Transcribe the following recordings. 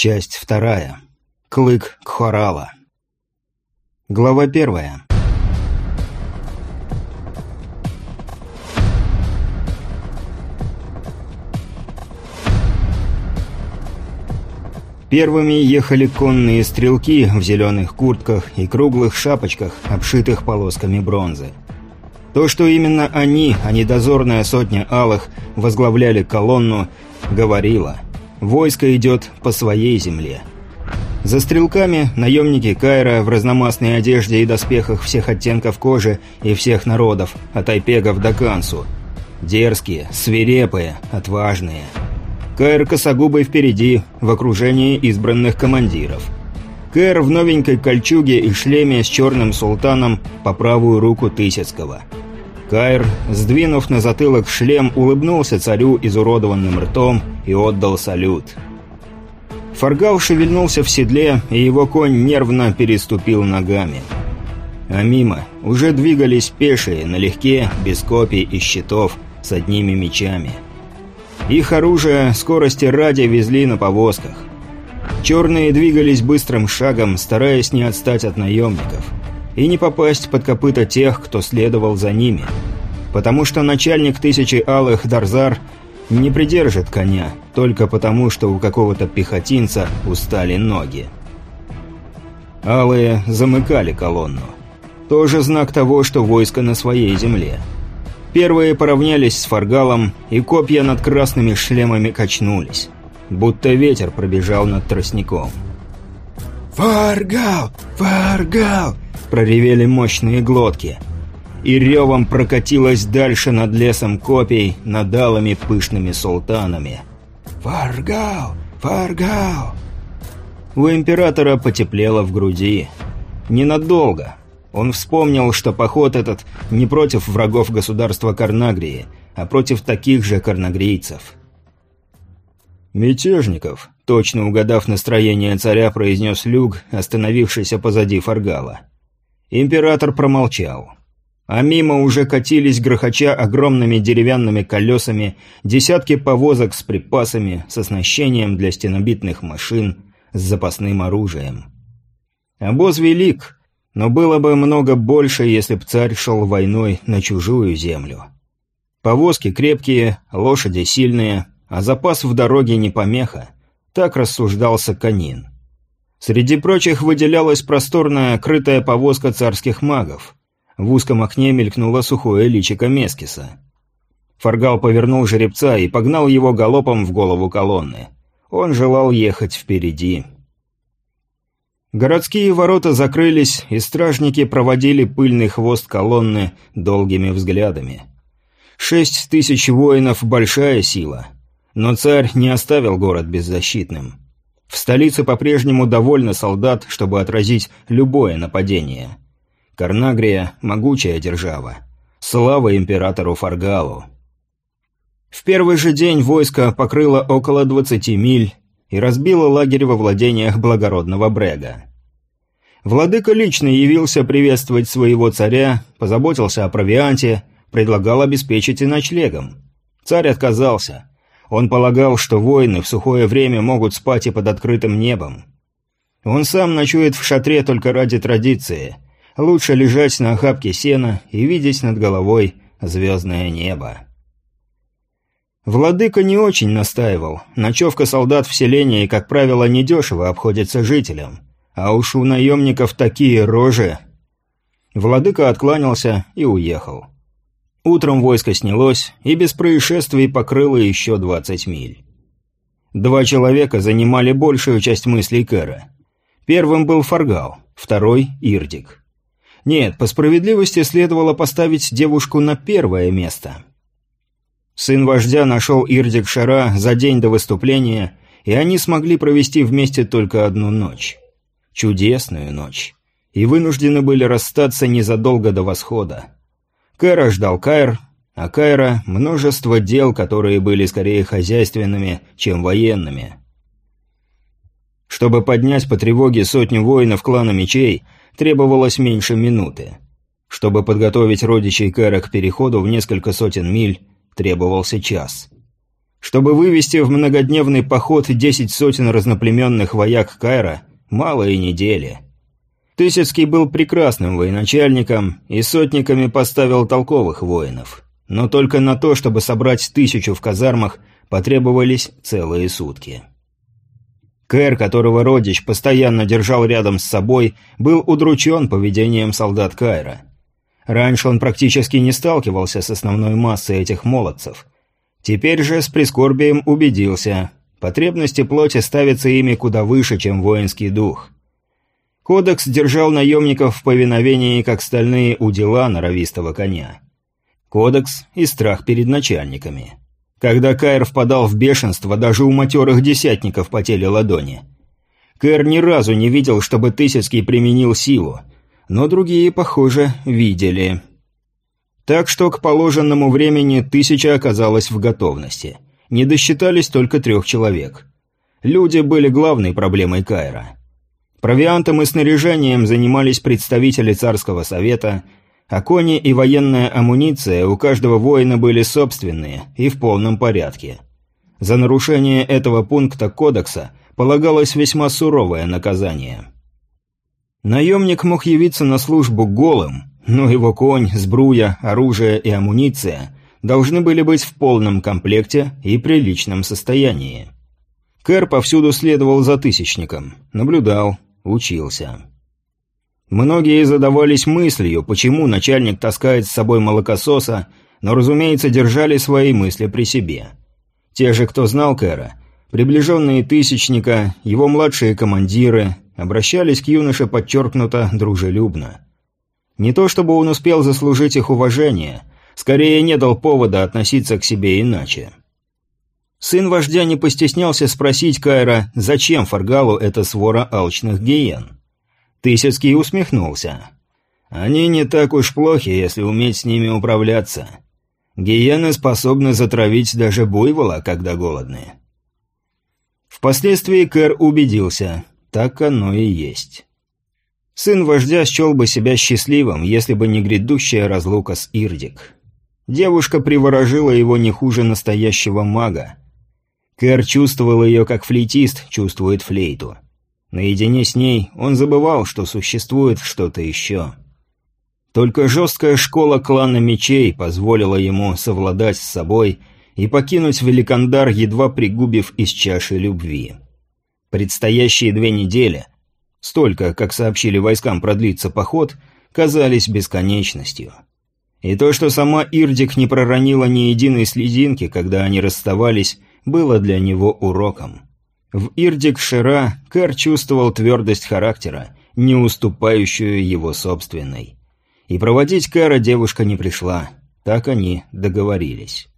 Часть вторая. Клык Кхорала. Глава первая. Первыми ехали конные стрелки в зеленых куртках и круглых шапочках, обшитых полосками бронзы. То, что именно они, а не дозорная сотня алых, возглавляли колонну, говорило – Войско идет по своей земле. За стрелками наемники Кайра в разномастной одежде и доспехах всех оттенков кожи и всех народов, от Айпегов до Кансу. Дерзкие, свирепые, отважные. Кайр косогубый впереди, в окружении избранных командиров. Кайр в новенькой кольчуге и шлеме с черным султаном по правую руку Тысяцкого – Кайр, сдвинув на затылок шлем, улыбнулся царю изуродованным ртом и отдал салют. Фаргал шевельнулся в седле, и его конь нервно переступил ногами. А мимо уже двигались пешие, налегке, без копий и щитов, с одними мечами. Их оружие скорости ради везли на повозках. Черные двигались быстрым шагом, стараясь не отстать от наемников и не попасть под копыта тех, кто следовал за ними. Потому что начальник Тысячи Алых Дарзар не придержит коня, только потому, что у какого-то пехотинца устали ноги. Алые замыкали колонну. Тоже знак того, что войско на своей земле. Первые поравнялись с Фаргалом, и копья над красными шлемами качнулись. Будто ветер пробежал над тростником. «Фаргал! Фаргал!» проревели мощные глотки. И ревом прокатилась дальше над лесом копий, над алыми пышными султанами. «Фаргал! Фаргал!» У императора потеплело в груди. Ненадолго. Он вспомнил, что поход этот не против врагов государства Карнагрии, а против таких же карнагрийцев. «Мятежников», точно угадав настроение царя, произнес Люк, остановившийся позади Фаргала. Император промолчал. А мимо уже катились, грохоча огромными деревянными колесами, десятки повозок с припасами, с оснащением для стенобитных машин, с запасным оружием. Обоз велик, но было бы много больше, если б царь шел войной на чужую землю. Повозки крепкие, лошади сильные, а запас в дороге не помеха. Так рассуждался Канин. Среди прочих выделялась просторная, крытая повозка царских магов. В узком окне мелькнуло сухое личико Мескиса. Фаргал повернул жеребца и погнал его галопом в голову колонны. Он желал ехать впереди. Городские ворота закрылись, и стражники проводили пыльный хвост колонны долгими взглядами. Шесть тысяч воинов – большая сила. Но царь не оставил город беззащитным. В столице по-прежнему довольно солдат, чтобы отразить любое нападение. Карнагрия – могучая держава. Слава императору Фаргалу. В первый же день войско покрыло около 20 миль и разбило лагерь во владениях благородного Брега. Владыка лично явился приветствовать своего царя, позаботился о провианте, предлагал обеспечить и ночлегом. Царь отказался. Он полагал, что воины в сухое время могут спать и под открытым небом. Он сам ночует в шатре только ради традиции. Лучше лежать на охапке сена и видеть над головой звездное небо. Владыка не очень настаивал. Ночевка солдат в селении, как правило, недешево обходится жителям. А уж у наемников такие рожи. Владыка откланялся и уехал. Утром войско снялось и без происшествий покрыло еще 20 миль. Два человека занимали большую часть мыслей Кэра. Первым был Фаргал, второй – Ирдик. Нет, по справедливости следовало поставить девушку на первое место. Сын вождя нашел Ирдик Шара за день до выступления, и они смогли провести вместе только одну ночь. Чудесную ночь. И вынуждены были расстаться незадолго до восхода. Кэра ждал Кайр, а Кайра – множество дел, которые были скорее хозяйственными, чем военными. Чтобы поднять по тревоге сотню воинов клана мечей, требовалось меньше минуты. Чтобы подготовить родичей Кэра к переходу в несколько сотен миль, требовался час. Чтобы вывести в многодневный поход десять сотен разноплеменных вояк Кайра, мало и недели. Тысяцкий был прекрасным военачальником и сотниками поставил толковых воинов. Но только на то, чтобы собрать тысячу в казармах, потребовались целые сутки. Кэр, которого родич постоянно держал рядом с собой, был удручен поведением солдат Кайра. Раньше он практически не сталкивался с основной массой этих молодцев. Теперь же с прискорбием убедился, потребности плоти ставятся ими куда выше, чем воинский дух. Кодекс держал наемников в повиновении, как стальные удила норовистого коня. Кодекс и страх перед начальниками. Когда Кайр впадал в бешенство, даже у матерых десятников потели ладони. Кэр ни разу не видел, чтобы Тысяцкий применил силу, но другие, похоже, видели. Так что к положенному времени тысяча оказалась в готовности. Не досчитались только трех человек. Люди были главной проблемой Кайра. Провиантом и снаряжением занимались представители царского совета – а кони и военная амуниция у каждого воина были собственные и в полном порядке. За нарушение этого пункта кодекса полагалось весьма суровое наказание. Наемник мог явиться на службу голым, но его конь, сбруя, оружие и амуниция должны были быть в полном комплекте и приличном состоянии. Кэр повсюду следовал за тысячником, наблюдал, учился. Многие задавались мыслью, почему начальник таскает с собой молокососа, но, разумеется, держали свои мысли при себе. Те же, кто знал Кэра, приближенные Тысячника, его младшие командиры, обращались к юноше подчеркнуто дружелюбно. Не то чтобы он успел заслужить их уважение, скорее не дал повода относиться к себе иначе. Сын вождя не постеснялся спросить Кайра, зачем Фаргалу эта свора алчных гиен. Тысяцкий усмехнулся. «Они не так уж плохи, если уметь с ними управляться. Гиены способны затравить даже буйвола, когда голодны». Впоследствии Кэр убедился, так оно и есть. Сын вождя счел бы себя счастливым, если бы не грядущая разлука с Ирдик. Девушка приворожила его не хуже настоящего мага. Кэр чувствовал ее, как флейтист чувствует флейту. Наедине с ней он забывал, что существует что-то еще. Только жесткая школа клана мечей позволила ему совладать с собой и покинуть Великандар, едва пригубив из чаши любви. Предстоящие две недели, столько, как сообщили войскам продлится поход, казались бесконечностью. И то, что сама Ирдик не проронила ни единой слезинки, когда они расставались, было для него уроком. В Ирдик-Шира Кэр чувствовал твердость характера, не уступающую его собственной. И проводить Кэра девушка не пришла. Так они договорились.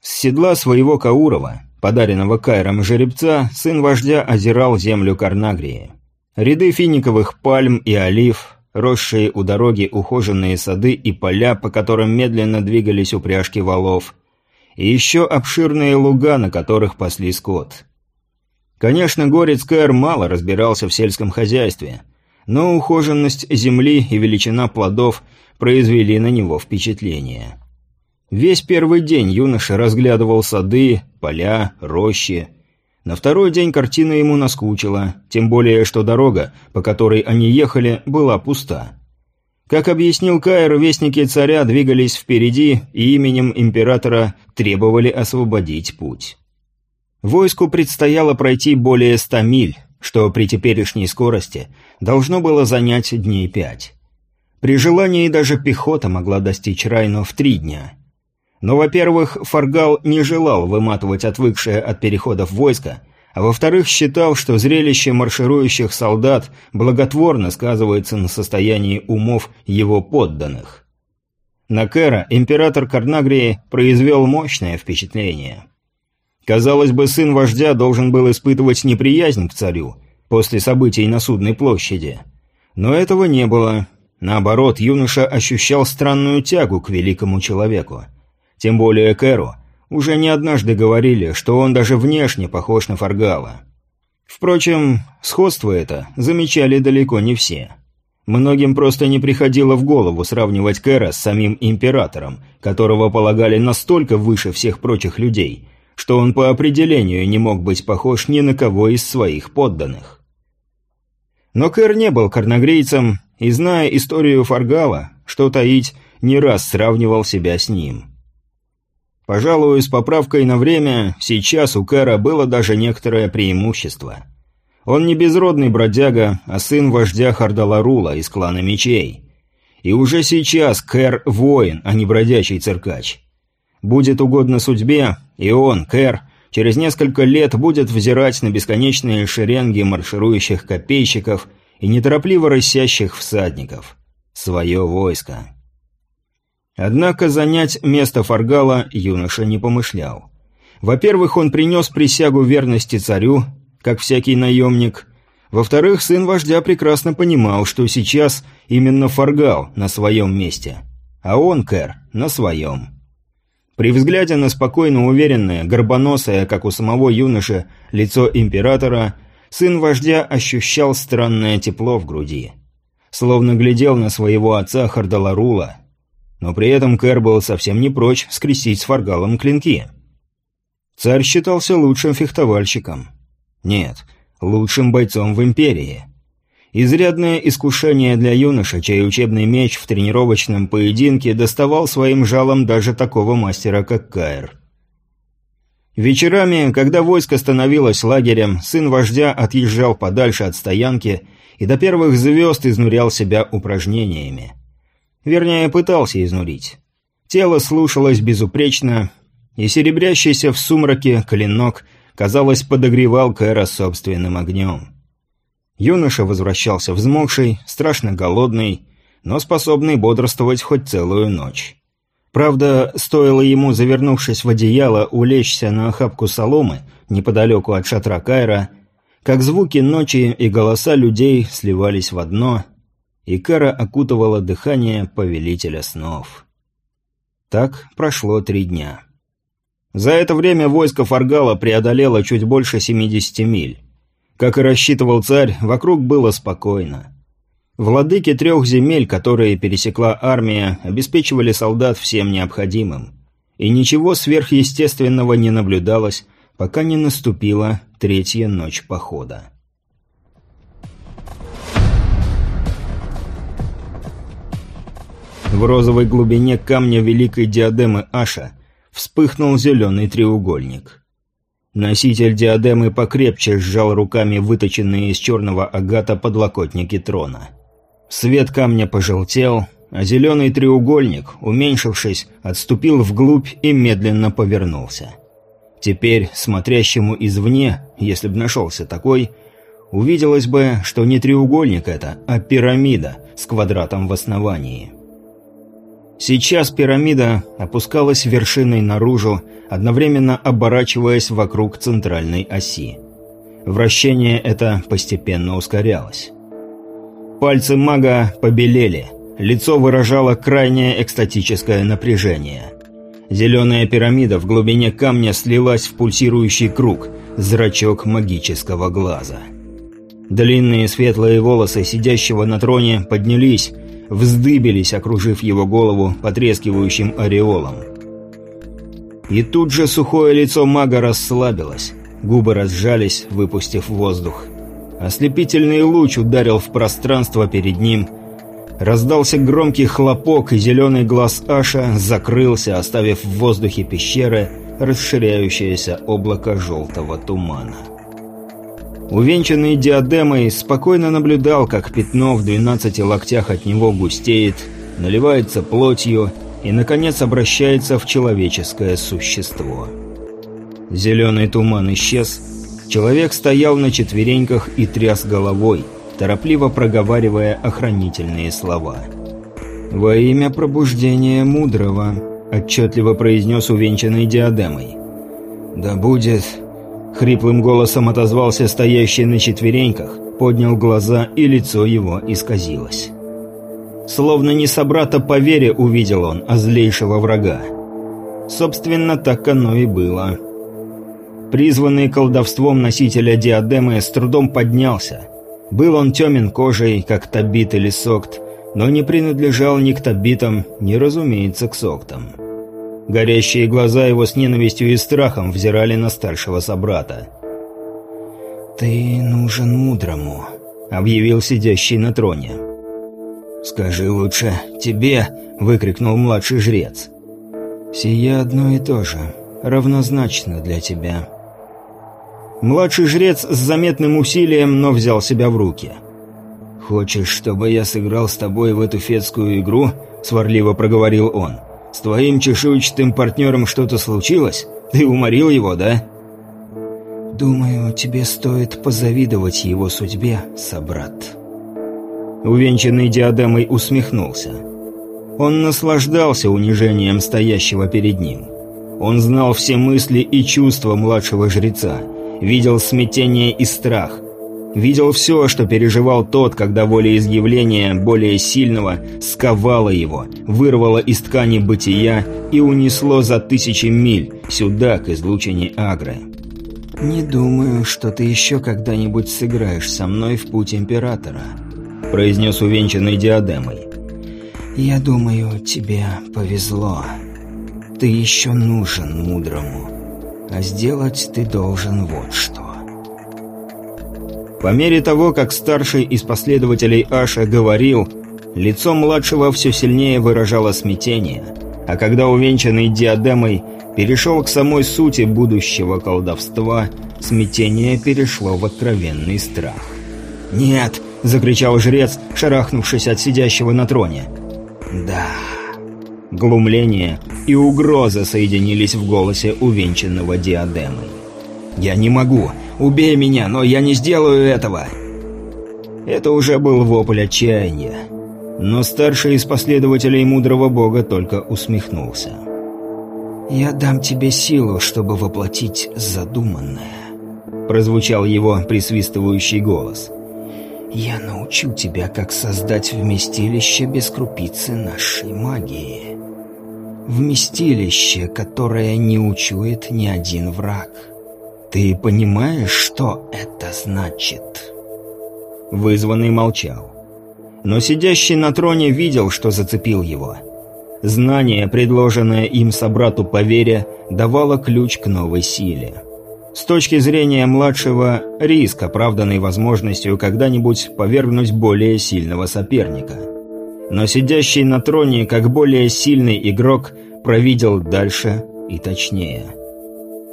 С седла своего Каурова, подаренного Кайром жеребца, сын вождя озирал землю Карнагрии. Ряды финиковых пальм и олив, росшие у дороги ухоженные сады и поля, по которым медленно двигались упряжки валов, и еще обширные луга, на которых пасли скот – Конечно, Горец Кэр мало разбирался в сельском хозяйстве, но ухоженность земли и величина плодов произвели на него впечатление. Весь первый день юноша разглядывал сады, поля, рощи. На второй день картина ему наскучила, тем более, что дорога, по которой они ехали, была пуста. Как объяснил Каир, вестники царя двигались впереди и именем императора требовали освободить путь. Войску предстояло пройти более ста миль, что при теперешней скорости должно было занять дней пять. При желании даже пехота могла достичь Райну в три дня. Но, во-первых, Фаргал не желал выматывать отвыкшее от переходов войска, а во-вторых, считал, что зрелище марширующих солдат благотворно сказывается на состоянии умов его подданных. На Кэра император Карнагрии произвел мощное впечатление. Казалось бы, сын вождя должен был испытывать неприязнь к царю после событий на Судной площади. Но этого не было. Наоборот, юноша ощущал странную тягу к великому человеку. Тем более Кэру уже не однажды говорили, что он даже внешне похож на Фаргала. Впрочем, сходство это замечали далеко не все. Многим просто не приходило в голову сравнивать Кэра с самим императором, которого полагали настолько выше всех прочих людей – что он по определению не мог быть похож ни на кого из своих подданных. Но Кэр не был карнагрейцем, и, зная историю Фаргала, что таить, не раз сравнивал себя с ним. Пожалуй, с поправкой на время, сейчас у Кэра было даже некоторое преимущество. Он не безродный бродяга, а сын вождя Хардаларула из клана Мечей. И уже сейчас Кэр – воин, а не бродячий циркач. Будет угодно судьбе, и он, Кэр, через несколько лет будет взирать на бесконечные шеренги марширующих копейщиков и неторопливо рысящих всадников. Свое войско. Однако занять место Фаргала юноша не помышлял. Во-первых, он принес присягу верности царю, как всякий наемник. Во-вторых, сын вождя прекрасно понимал, что сейчас именно Фаргал на своем месте, а он, Кэр, на своем. При взгляде на спокойно уверенное, горбоносое, как у самого юноши, лицо императора, сын вождя ощущал странное тепло в груди. Словно глядел на своего отца Хардаларула. Но при этом Кэр был совсем не прочь скрестить с Фаргалом клинки. Царь считался лучшим фехтовальщиком. Нет, лучшим бойцом в империи. Изрядное искушение для юноши, чей учебный меч в тренировочном поединке доставал своим жалом даже такого мастера, как Каэр. Вечерами, когда войско становилось лагерем, сын вождя отъезжал подальше от стоянки и до первых звезд изнурял себя упражнениями. Вернее, пытался изнурить. Тело слушалось безупречно, и серебрящийся в сумраке клинок, казалось, подогревал Кэра собственным огнем. Юноша возвращался взмокший, страшно голодный, но способный бодрствовать хоть целую ночь. Правда, стоило ему, завернувшись в одеяло, улечься на охапку соломы неподалеку от шатра Кайра, как звуки ночи и голоса людей сливались в одно, и Кара окутывало дыхание повелителя снов. Так прошло три дня. За это время войско Фаргала преодолело чуть больше 70 миль. Как и рассчитывал царь, вокруг было спокойно. Владыки трех земель, которые пересекла армия, обеспечивали солдат всем необходимым. И ничего сверхъестественного не наблюдалось, пока не наступила третья ночь похода. В розовой глубине камня великой диадемы Аша вспыхнул зеленый треугольник. Носитель диадемы покрепче сжал руками выточенные из черного агата подлокотники трона. Свет камня пожелтел, а зеленый треугольник, уменьшившись, отступил вглубь и медленно повернулся. Теперь, смотрящему извне, если б нашелся такой, увиделось бы, что не треугольник это, а пирамида с квадратом в основании. Сейчас пирамида опускалась вершиной наружу, одновременно оборачиваясь вокруг центральной оси. Вращение это постепенно ускорялось. Пальцы мага побелели, лицо выражало крайнее экстатическое напряжение. Зеленая пирамида в глубине камня слилась в пульсирующий круг, зрачок магического глаза. Длинные светлые волосы сидящего на троне поднялись, вздыбились, окружив его голову потрескивающим ореолом. И тут же сухое лицо мага расслабилось, губы разжались, выпустив воздух. Ослепительный луч ударил в пространство перед ним. Раздался громкий хлопок, и зеленый глаз Аша закрылся, оставив в воздухе пещеры расширяющееся облако желтого тумана увенчанный диадемой, спокойно наблюдал, как пятно в двенадцати локтях от него густеет, наливается плотью и, наконец, обращается в человеческое существо. Зеленый туман исчез, человек стоял на четвереньках и тряс головой, торопливо проговаривая охранительные слова. «Во имя пробуждения мудрого», — отчетливо произнес увенчанный диадемой. «Да будет Хриплым голосом отозвался стоящий на четвереньках, поднял глаза, и лицо его исказилось. Словно не собрата по вере увидел он, а злейшего врага. Собственно, так оно и было. Призванный колдовством носителя диадемы с трудом поднялся. Был он темен кожей, как Табит или Сокт, но не принадлежал ни к Табитам, ни, разумеется, к Соктам. Горящие глаза его с ненавистью и страхом взирали на старшего собрата. «Ты нужен мудрому», — объявил сидящий на троне. «Скажи лучше тебе», — выкрикнул младший жрец. «Сие одно и то же, равнозначно для тебя». Младший жрец с заметным усилием, но взял себя в руки. «Хочешь, чтобы я сыграл с тобой в эту фетскую игру?» — сварливо проговорил он. «С твоим чешуйчатым партнером что-то случилось? Ты уморил его, да?» «Думаю, тебе стоит позавидовать его судьбе, собрат». Увенчанный диадемой усмехнулся. Он наслаждался унижением стоящего перед ним. Он знал все мысли и чувства младшего жреца, видел смятение и страх, видел все, что переживал тот, когда волеизъявление более сильного сковало его, вырвало из ткани бытия и унесло за тысячи миль сюда, к излучине Агры. «Не думаю, что ты еще когда-нибудь сыграешь со мной в путь Императора», — произнес увенчанный диадемой. «Я думаю, тебе повезло. Ты еще нужен мудрому, а сделать ты должен вот что». По мере того, как старший из последователей Аша говорил, лицо младшего все сильнее выражало смятение, а когда увенчанный диадемой перешел к самой сути будущего колдовства, смятение перешло в откровенный страх. «Нет!» — закричал жрец, шарахнувшись от сидящего на троне. «Да...» Глумление и угроза соединились в голосе увенчанного диадемой. «Я не могу! Убей меня, но я не сделаю этого!» Это уже был вопль отчаяния. Но старший из последователей мудрого бога только усмехнулся. «Я дам тебе силу, чтобы воплотить задуманное», — прозвучал его присвистывающий голос. «Я научу тебя, как создать вместилище без крупицы нашей магии. Вместилище, которое не учует ни один враг. Ты понимаешь, что это значит?» Вызванный молчал. Но сидящий на троне видел, что зацепил его — Знание, предложенное им собрату по вере, давало ключ к новой силе. С точки зрения младшего, риск, оправданный возможностью когда-нибудь повергнуть более сильного соперника. Но сидящий на троне, как более сильный игрок, провидел дальше и точнее.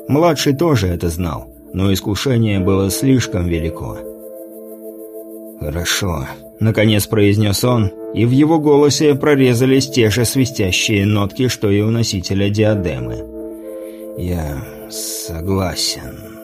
Младший тоже это знал, но искушение было слишком велико. «Хорошо», — наконец произнес он, и в его голосе прорезались те же свистящие нотки, что и у носителя диадемы. «Я согласен».